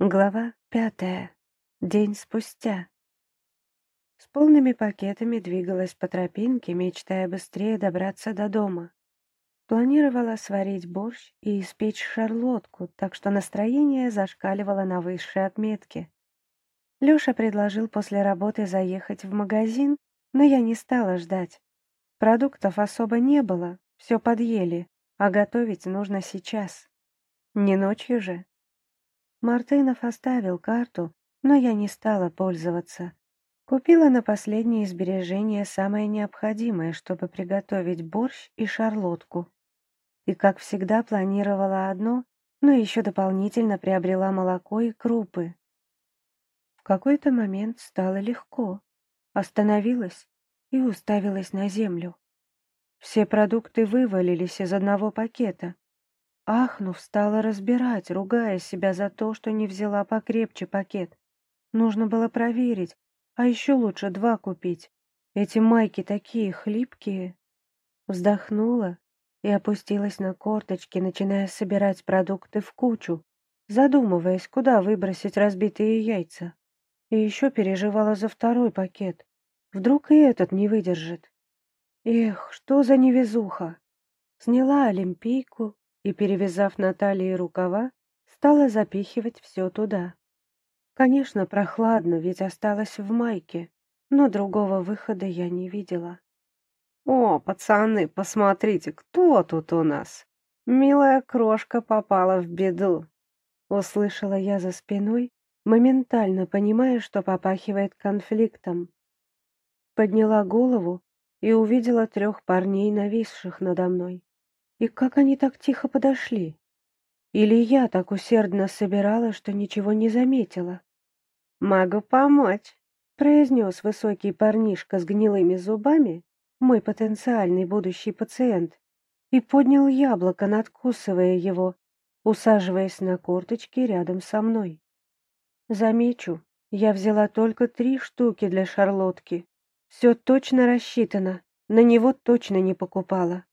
Глава пятая. День спустя. С полными пакетами двигалась по тропинке, мечтая быстрее добраться до дома. Планировала сварить борщ и испечь шарлотку, так что настроение зашкаливало на высшей отметке. Лёша предложил после работы заехать в магазин, но я не стала ждать. Продуктов особо не было, все подъели, а готовить нужно сейчас. Не ночью же. Мартынов оставил карту, но я не стала пользоваться. Купила на последние сбережения самое необходимое, чтобы приготовить борщ и шарлотку. И, как всегда, планировала одно, но еще дополнительно приобрела молоко и крупы. В какой-то момент стало легко. Остановилась и уставилась на землю. Все продукты вывалились из одного пакета, Ахнув, стала разбирать, ругая себя за то, что не взяла покрепче пакет. Нужно было проверить, а еще лучше два купить. Эти майки такие хлипкие. Вздохнула и опустилась на корточки, начиная собирать продукты в кучу, задумываясь, куда выбросить разбитые яйца. И еще переживала за второй пакет. Вдруг и этот не выдержит. Эх, что за невезуха! Сняла олимпийку, и, перевязав на талии рукава, стала запихивать все туда. Конечно, прохладно, ведь осталась в майке, но другого выхода я не видела. «О, пацаны, посмотрите, кто тут у нас? Милая крошка попала в беду!» Услышала я за спиной, моментально понимая, что попахивает конфликтом. Подняла голову и увидела трех парней, нависших надо мной. И как они так тихо подошли? Или я так усердно собирала, что ничего не заметила? «Могу помочь», — произнес высокий парнишка с гнилыми зубами, мой потенциальный будущий пациент, и поднял яблоко, надкусывая его, усаживаясь на корточки рядом со мной. Замечу, я взяла только три штуки для шарлотки. Все точно рассчитано, на него точно не покупала.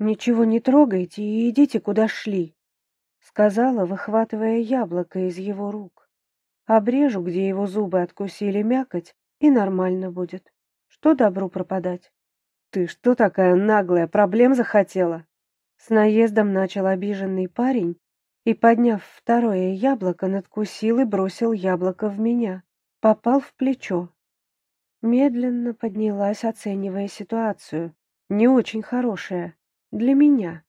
«Ничего не трогайте и идите, куда шли», — сказала, выхватывая яблоко из его рук. «Обрежу, где его зубы откусили мякоть, и нормально будет. Что добру пропадать?» «Ты что такая наглая, проблем захотела?» С наездом начал обиженный парень и, подняв второе яблоко, надкусил и бросил яблоко в меня. Попал в плечо. Медленно поднялась, оценивая ситуацию. Не очень хорошая. Для меня,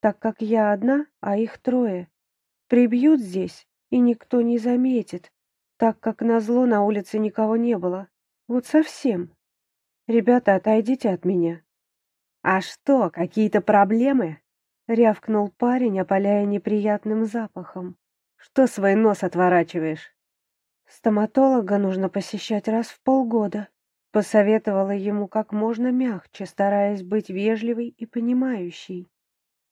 так как я одна, а их трое. Прибьют здесь, и никто не заметит, так как назло на улице никого не было. Вот совсем. Ребята, отойдите от меня. А что, какие-то проблемы? Рявкнул парень, опаляя неприятным запахом. Что свой нос отворачиваешь? Стоматолога нужно посещать раз в полгода. Посоветовала ему как можно мягче, стараясь быть вежливой и понимающей.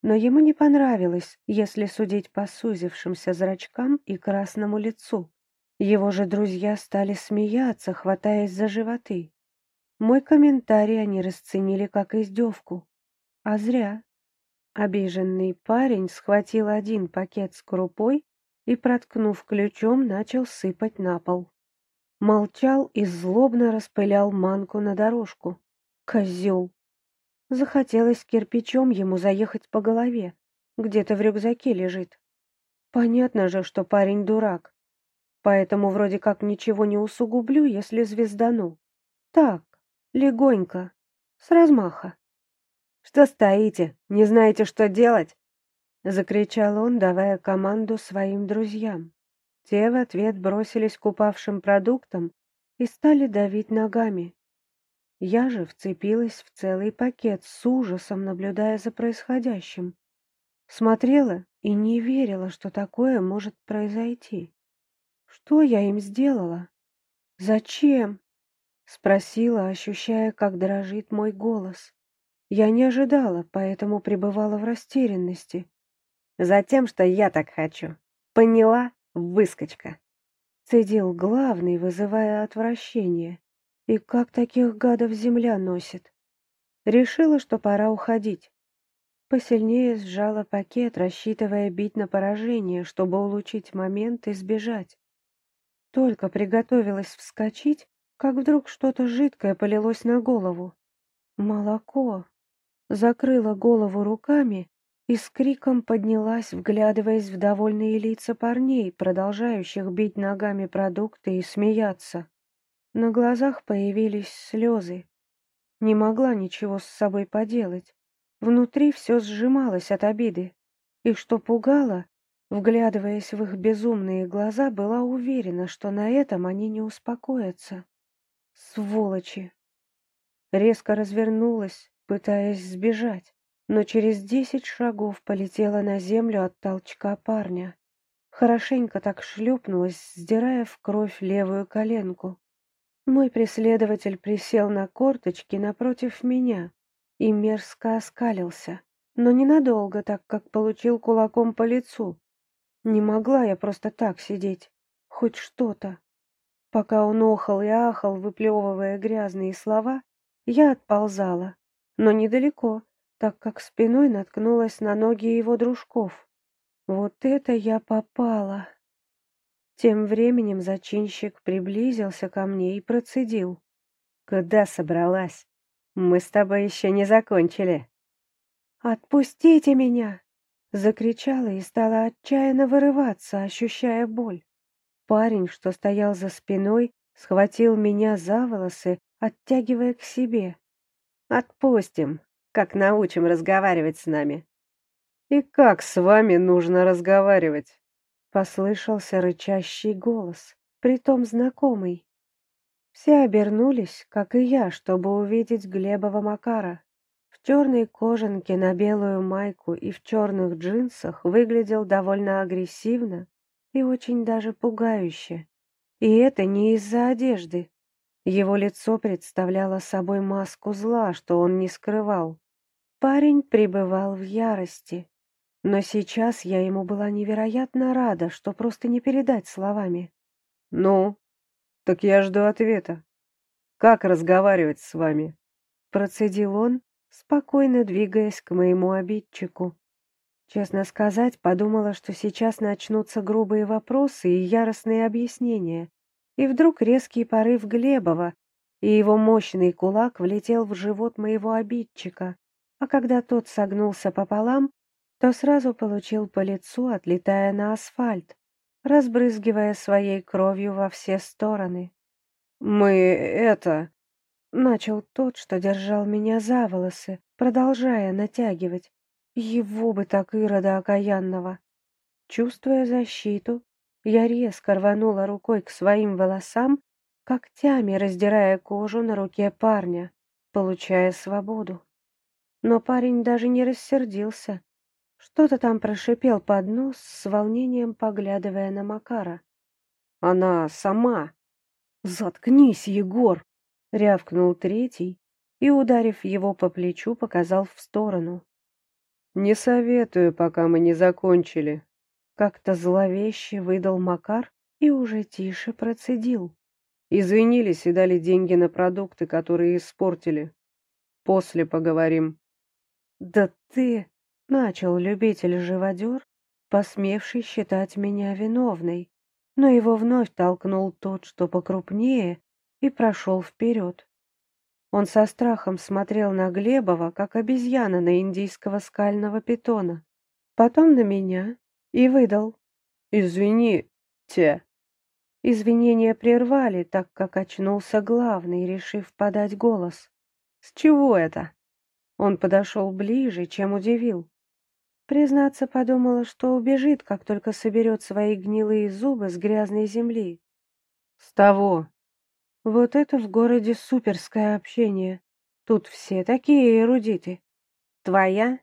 Но ему не понравилось, если судить по сузившимся зрачкам и красному лицу. Его же друзья стали смеяться, хватаясь за животы. Мой комментарий они расценили как издевку. А зря. Обиженный парень схватил один пакет с крупой и, проткнув ключом, начал сыпать на пол. Молчал и злобно распылял манку на дорожку. Козел! Захотелось кирпичом ему заехать по голове. Где-то в рюкзаке лежит. Понятно же, что парень дурак. Поэтому вроде как ничего не усугублю, если звездану. Так, легонько, с размаха. «Что стоите? Не знаете, что делать?» Закричал он, давая команду своим друзьям. Те в ответ бросились к упавшим продуктам и стали давить ногами. Я же вцепилась в целый пакет с ужасом, наблюдая за происходящим. Смотрела и не верила, что такое может произойти. Что я им сделала? Зачем? Спросила, ощущая, как дрожит мой голос. Я не ожидала, поэтому пребывала в растерянности. Затем, что я так хочу. Поняла? Выскочка. Цедил главный, вызывая отвращение. И как таких гадов земля носит? Решила, что пора уходить. Посильнее сжала пакет, рассчитывая бить на поражение, чтобы улучшить момент и сбежать. Только приготовилась вскочить, как вдруг что-то жидкое полилось на голову. Молоко. Закрыла голову руками и с криком поднялась, вглядываясь в довольные лица парней, продолжающих бить ногами продукты и смеяться. На глазах появились слезы. Не могла ничего с собой поделать. Внутри все сжималось от обиды. И что пугало, вглядываясь в их безумные глаза, была уверена, что на этом они не успокоятся. Сволочи! Резко развернулась, пытаясь сбежать, но через десять шагов полетела на землю от толчка парня. Хорошенько так шлепнулась, сдирая в кровь левую коленку. Мой преследователь присел на корточки напротив меня, и мерзко оскалился, но ненадолго, так как получил кулаком по лицу. Не могла я просто так сидеть, хоть что-то. Пока он охал и ахал, выплевывая грязные слова, я отползала, но недалеко, так как спиной наткнулась на ноги его дружков. Вот это я попала! Тем временем зачинщик приблизился ко мне и процедил. «Куда собралась?» Мы с тобой еще не закончили. Отпустите меня! Закричала и стала отчаянно вырываться, ощущая боль. Парень, что стоял за спиной, схватил меня за волосы, оттягивая к себе. «Отпустим, как научим разговаривать с нами». «И как с вами нужно разговаривать?» Послышался рычащий голос, притом знакомый. Все обернулись, как и я, чтобы увидеть Глебова Макара. В черной кожанке на белую майку и в черных джинсах выглядел довольно агрессивно и очень даже пугающе. И это не из-за одежды. Его лицо представляло собой маску зла, что он не скрывал. Парень пребывал в ярости. Но сейчас я ему была невероятно рада, что просто не передать словами. «Ну, так я жду ответа. Как разговаривать с вами? Процедил он, спокойно двигаясь к моему обидчику. Честно сказать, подумала, что сейчас начнутся грубые вопросы и яростные объяснения. И вдруг резкий порыв Глебова, и его мощный кулак влетел в живот моего обидчика, а когда тот согнулся пополам, то сразу получил по лицу, отлетая на асфальт разбрызгивая своей кровью во все стороны. «Мы это...» — начал тот, что держал меня за волосы, продолжая натягивать. Его бы так ирода окаянного. Чувствуя защиту, я резко рванула рукой к своим волосам, когтями раздирая кожу на руке парня, получая свободу. Но парень даже не рассердился, что-то там прошипел под нос, с волнением поглядывая на Макара. «Она сама!» «Заткнись, Егор!» — рявкнул третий и, ударив его по плечу, показал в сторону. «Не советую, пока мы не закончили», — как-то зловеще выдал Макар и уже тише процедил. «Извинились и дали деньги на продукты, которые испортили. После поговорим». «Да ты...» Начал любитель-живодер, посмевший считать меня виновной, но его вновь толкнул тот, что покрупнее, и прошел вперед. Он со страхом смотрел на Глебова, как обезьяна на индийского скального питона, потом на меня и выдал. «Извините». Извинения прервали, так как очнулся главный, решив подать голос. «С чего это?» Он подошел ближе, чем удивил. Признаться, подумала, что убежит, как только соберет свои гнилые зубы с грязной земли. С того. Вот это в городе суперское общение. Тут все такие эрудиты. Твоя?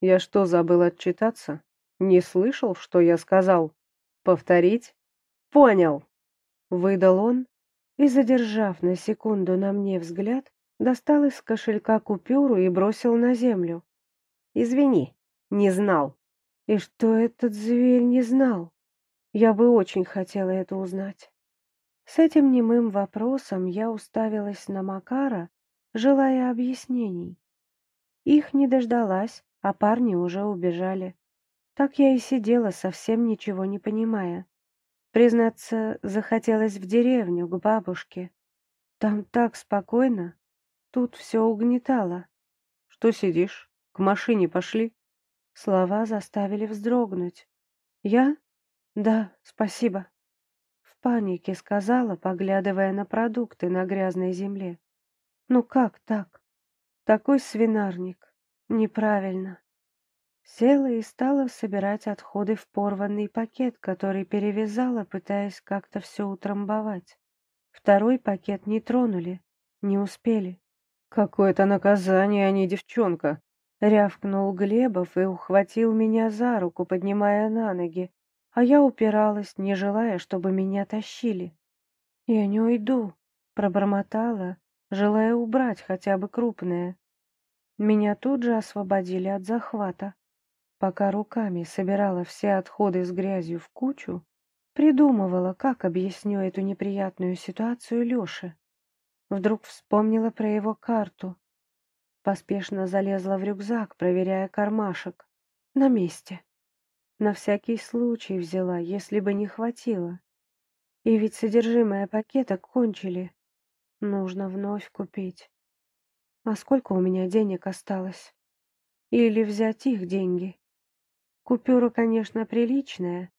Я что, забыл отчитаться? Не слышал, что я сказал? Повторить? Понял. Выдал он и, задержав на секунду на мне взгляд, достал из кошелька купюру и бросил на землю. «Извини, не знал. И что этот зверь не знал? Я бы очень хотела это узнать. С этим немым вопросом я уставилась на Макара, желая объяснений. Их не дождалась, а парни уже убежали. Так я и сидела, совсем ничего не понимая. Признаться, захотелось в деревню, к бабушке. Там так спокойно, тут все угнетало. Что сидишь? К машине пошли. Слова заставили вздрогнуть. Я? Да, спасибо. В панике сказала, поглядывая на продукты на грязной земле. Ну как так? Такой свинарник. Неправильно. Села и стала собирать отходы в порванный пакет, который перевязала, пытаясь как-то все утрамбовать. Второй пакет не тронули, не успели. «Какое-то наказание, а не девчонка!» Рявкнул Глебов и ухватил меня за руку, поднимая на ноги, а я упиралась, не желая, чтобы меня тащили. «Я не уйду», — пробормотала, желая убрать хотя бы крупное. Меня тут же освободили от захвата. Пока руками собирала все отходы с грязью в кучу, придумывала, как объясню эту неприятную ситуацию Лёше. Вдруг вспомнила про его карту. Поспешно залезла в рюкзак, проверяя кармашек. На месте. На всякий случай взяла, если бы не хватило. И ведь содержимое пакета кончили. Нужно вновь купить. А сколько у меня денег осталось? Или взять их деньги? Купюра, конечно, приличная.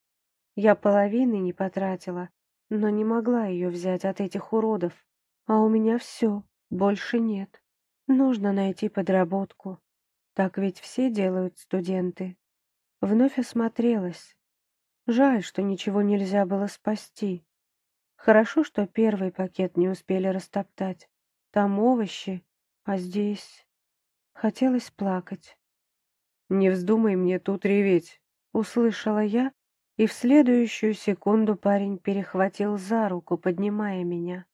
Я половины не потратила, но не могла ее взять от этих уродов. А у меня все, больше нет. Нужно найти подработку. Так ведь все делают студенты. Вновь осмотрелась. Жаль, что ничего нельзя было спасти. Хорошо, что первый пакет не успели растоптать. Там овощи, а здесь... Хотелось плакать. «Не вздумай мне тут реветь», — услышала я, и в следующую секунду парень перехватил за руку, поднимая меня.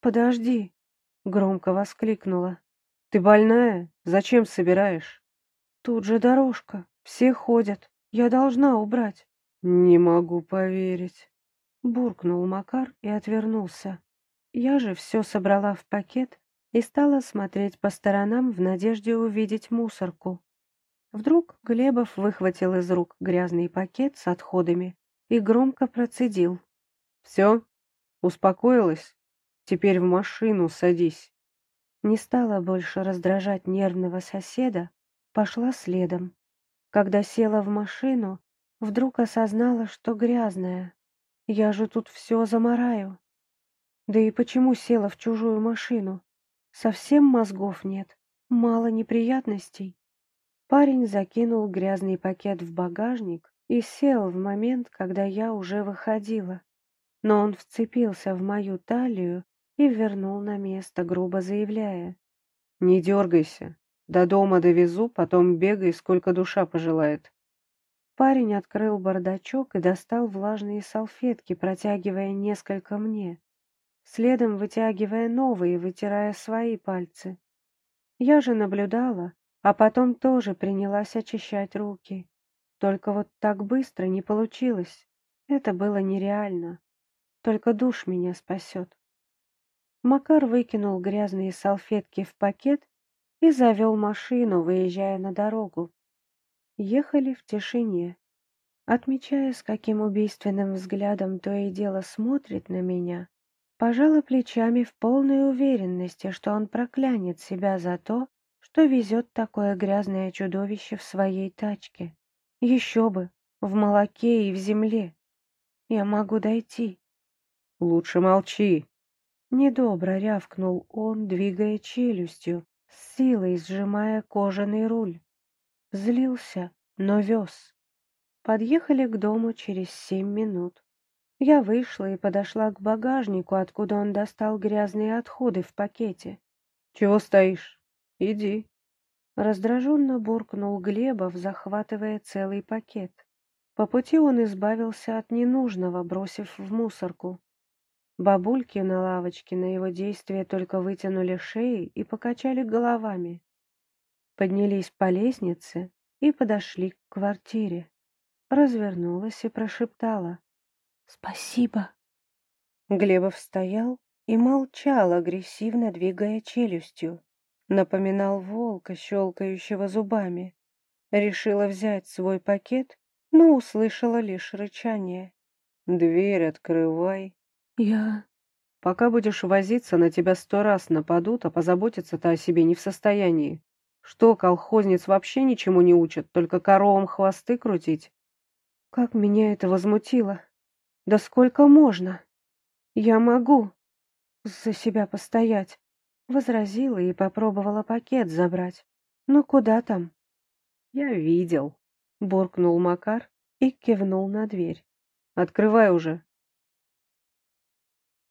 «Подожди», — громко воскликнула. «Ты больная? Зачем собираешь?» «Тут же дорожка, все ходят, я должна убрать». «Не могу поверить», — буркнул Макар и отвернулся. Я же все собрала в пакет и стала смотреть по сторонам в надежде увидеть мусорку. Вдруг Глебов выхватил из рук грязный пакет с отходами и громко процедил. «Все? Успокоилась? Теперь в машину садись». Не стала больше раздражать нервного соседа, пошла следом. Когда села в машину, вдруг осознала, что грязная. Я же тут все замораю. Да и почему села в чужую машину? Совсем мозгов нет, мало неприятностей. Парень закинул грязный пакет в багажник и сел в момент, когда я уже выходила. Но он вцепился в мою талию и вернул на место, грубо заявляя. «Не дергайся. До дома довезу, потом бегай, сколько душа пожелает». Парень открыл бардачок и достал влажные салфетки, протягивая несколько мне. Следом вытягивая новые, вытирая свои пальцы. Я же наблюдала, а потом тоже принялась очищать руки. Только вот так быстро не получилось. Это было нереально. Только душ меня спасет. Макар выкинул грязные салфетки в пакет и завел машину, выезжая на дорогу. Ехали в тишине. Отмечая, с каким убийственным взглядом то и дело смотрит на меня, пожала плечами в полной уверенности, что он проклянет себя за то, что везет такое грязное чудовище в своей тачке. Еще бы, в молоке и в земле. Я могу дойти. Лучше молчи. Недобро рявкнул он, двигая челюстью, с силой сжимая кожаный руль. Злился, но вез. Подъехали к дому через семь минут. Я вышла и подошла к багажнику, откуда он достал грязные отходы в пакете. «Чего стоишь? Иди. Раздраженно буркнул Глебов, захватывая целый пакет. По пути он избавился от ненужного, бросив в мусорку. Бабульки на лавочке на его действия только вытянули шеи и покачали головами. Поднялись по лестнице и подошли к квартире. Развернулась и прошептала «Спасибо». Глебов стоял и молчал, агрессивно двигая челюстью напоминал волка, щелкающего зубами. Решила взять свой пакет, но услышала лишь рычание. «Дверь открывай». «Я...» «Пока будешь возиться, на тебя сто раз нападут, а позаботиться-то о себе не в состоянии. Что, колхозниц вообще ничему не учат, только коровам хвосты крутить?» Как меня это возмутило! Да сколько можно? Я могу за себя постоять, возразила и попробовала пакет забрать. Ну куда там? Я видел, буркнул Макар и кивнул на дверь. Открывай уже.